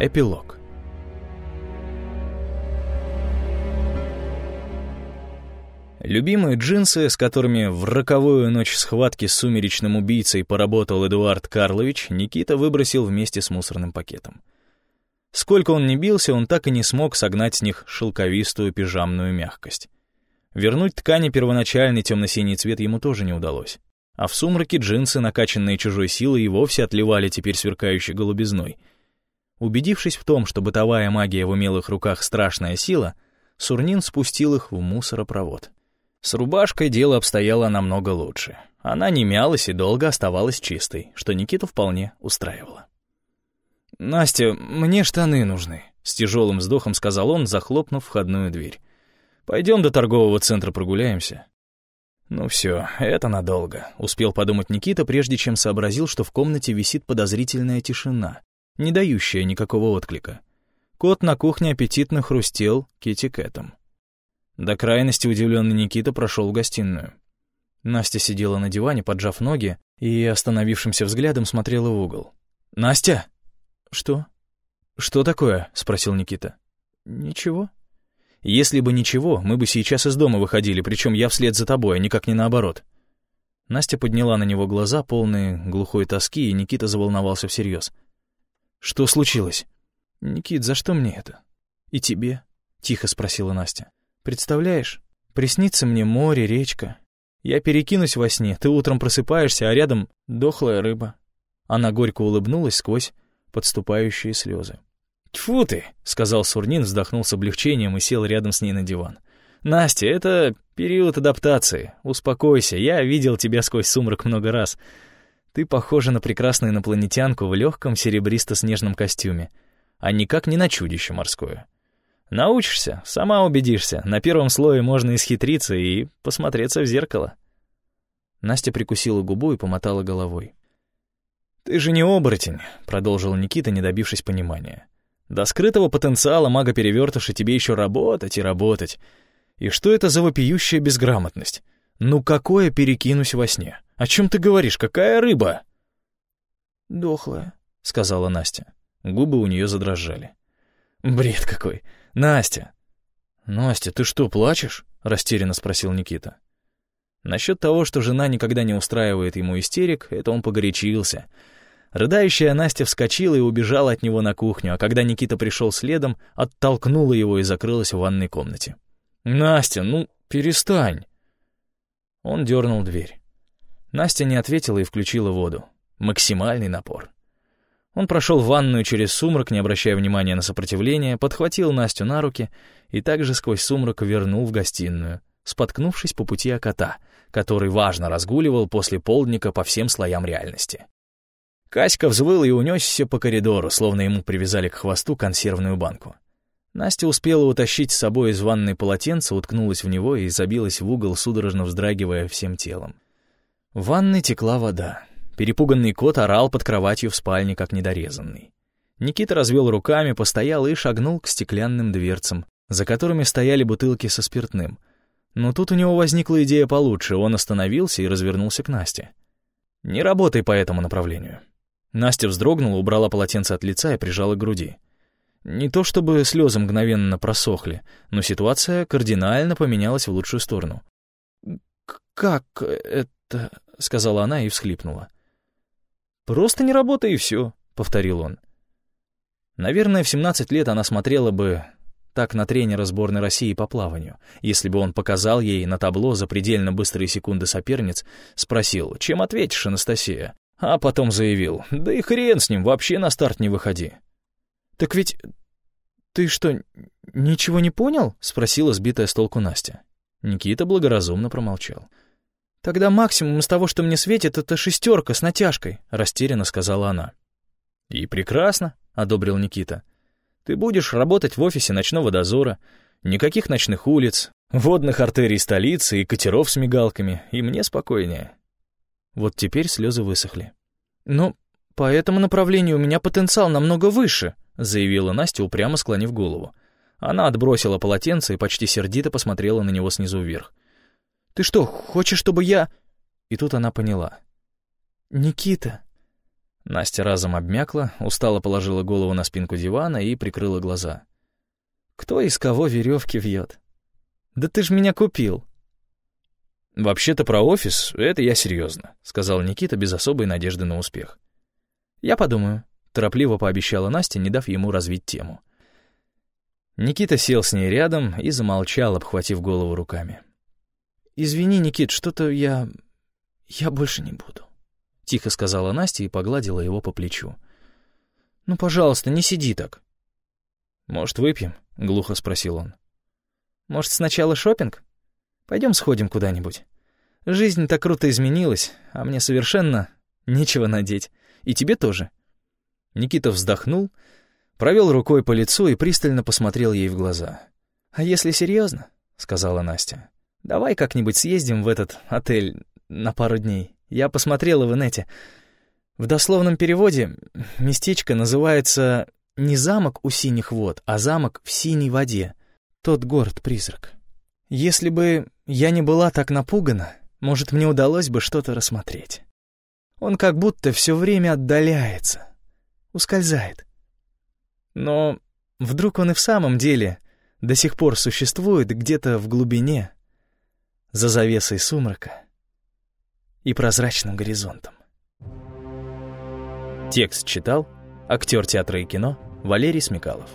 Эпилог Любимые джинсы, с которыми в роковую ночь схватки с сумеречным убийцей поработал Эдуард Карлович, Никита выбросил вместе с мусорным пакетом. Сколько он ни бился, он так и не смог согнать с них шелковистую пижамную мягкость. Вернуть ткани первоначальный темно-синий цвет ему тоже не удалось. А в сумраке джинсы, накачанные чужой силой, и вовсе отливали теперь сверкающей голубизной. Убедившись в том, что бытовая магия в умелых руках — страшная сила, Сурнин спустил их в мусоропровод. С рубашкой дело обстояло намного лучше. Она не мялась и долго оставалась чистой, что Никиту вполне устраивало. «Настя, мне штаны нужны», — с тяжелым вздохом сказал он, захлопнув входную дверь. «Пойдем до торгового центра прогуляемся». «Ну все, это надолго», — успел подумать Никита, прежде чем сообразил, что в комнате висит подозрительная тишина, не дающая никакого отклика. Кот на кухне аппетитно хрустел китикетом. До крайности удивленный Никита прошел в гостиную. Настя сидела на диване, поджав ноги, и остановившимся взглядом смотрела в угол. «Настя!» «Что?» «Что такое?» — спросил Никита. «Ничего». «Если бы ничего, мы бы сейчас из дома выходили, причем я вслед за тобой, а никак не наоборот». Настя подняла на него глаза, полные глухой тоски, и Никита заволновался всерьез. «Что случилось?» «Никит, за что мне это?» «И тебе?» — тихо спросила Настя. Представляешь, приснится мне море, речка. Я перекинусь во сне, ты утром просыпаешься, а рядом дохлая рыба». Она горько улыбнулась сквозь подступающие слезы. «Тьфу ты!» — сказал Сурнин, вздохнул с облегчением и сел рядом с ней на диван. «Настя, это период адаптации. Успокойся, я видел тебя сквозь сумрак много раз. Ты похожа на прекрасную инопланетянку в легком серебристо-снежном костюме, а никак не на чудище морское. Научишься, сама убедишься. На первом слое можно исхитриться и посмотреться в зеркало. Настя прикусила губу и помотала головой. «Ты же не оборотень», — продолжил Никита, не добившись понимания. «До скрытого потенциала мага-перевертыша тебе еще работать и работать. И что это за вопиющая безграмотность? Ну какое перекинусь во сне? О чем ты говоришь? Какая рыба?» «Дохлая», — сказала Настя. Губы у нее задрожали. «Бред какой! «Настя!» «Настя, ты что, плачешь?» — растерянно спросил Никита. Насчет того, что жена никогда не устраивает ему истерик, это он погорячился. Рыдающая Настя вскочила и убежала от него на кухню, а когда Никита пришел следом, оттолкнула его и закрылась в ванной комнате. «Настя, ну, перестань!» Он дернул дверь. Настя не ответила и включила воду. Максимальный напор. Он прошел ванную через сумрак, не обращая внимания на сопротивление, подхватил Настю на руки и также сквозь сумрак вернул в гостиную, споткнувшись по пути о кота, который важно разгуливал после полдника по всем слоям реальности. Каська взвыл и унесся по коридору, словно ему привязали к хвосту консервную банку. Настя успела утащить с собой из ванной полотенце, уткнулась в него и забилась в угол, судорожно вздрагивая всем телом. В ванной текла вода. Перепуганный кот орал под кроватью в спальне, как недорезанный. Никита развел руками, постоял и шагнул к стеклянным дверцам, за которыми стояли бутылки со спиртным. Но тут у него возникла идея получше, он остановился и развернулся к Насте. «Не работай по этому направлению». Настя вздрогнула, убрала полотенце от лица и прижала к груди. Не то чтобы слезы мгновенно просохли, но ситуация кардинально поменялась в лучшую сторону. «Как это?» — сказала она и всхлипнула. «Просто не работай и все», — повторил он. Наверное, в 17 лет она смотрела бы так на тренера сборной России по плаванию, если бы он показал ей на табло за предельно быстрые секунды соперниц, спросил, чем ответишь, Анастасия, а потом заявил, да и хрен с ним, вообще на старт не выходи. «Так ведь ты что, ничего не понял?» — спросила сбитая с толку Настя. Никита благоразумно промолчал. «Тогда максимум из того, что мне светит, это шестерка с натяжкой», — растерянно сказала она. «И прекрасно», — одобрил Никита. «Ты будешь работать в офисе ночного дозора, никаких ночных улиц, водных артерий столицы и катеров с мигалками, и мне спокойнее». Вот теперь слезы высохли. «Но по этому направлению у меня потенциал намного выше», — заявила Настя, упрямо склонив голову. Она отбросила полотенце и почти сердито посмотрела на него снизу вверх. Ты что, хочешь, чтобы я...» И тут она поняла. «Никита...» Настя разом обмякла, устало положила голову на спинку дивана и прикрыла глаза. «Кто из кого веревки вьет? Да ты ж меня купил!» «Вообще-то про офис — это я серьезно», — сказал Никита без особой надежды на успех. «Я подумаю», — торопливо пообещала Настя, не дав ему развить тему. Никита сел с ней рядом и замолчал, обхватив голову руками. «Извини, Никит, что-то я... я больше не буду», — тихо сказала Настя и погладила его по плечу. «Ну, пожалуйста, не сиди так». «Может, выпьем?» — глухо спросил он. «Может, сначала шопинг? Пойдем сходим куда-нибудь. Жизнь так круто изменилась, а мне совершенно нечего надеть. И тебе тоже». Никита вздохнул, провел рукой по лицу и пристально посмотрел ей в глаза. «А если серьезно, сказала Настя, — «давай как-нибудь съездим в этот отель на пару дней. Я посмотрела в инете. В дословном переводе местечко называется не замок у синих вод, а замок в синей воде. Тот город-призрак. Если бы я не была так напугана, может, мне удалось бы что-то рассмотреть. Он как будто все время отдаляется, ускользает. Но вдруг он и в самом деле до сих пор существует где-то в глубине, за завесой сумрака и прозрачным горизонтом. Текст читал актер театра и кино Валерий Смекалов.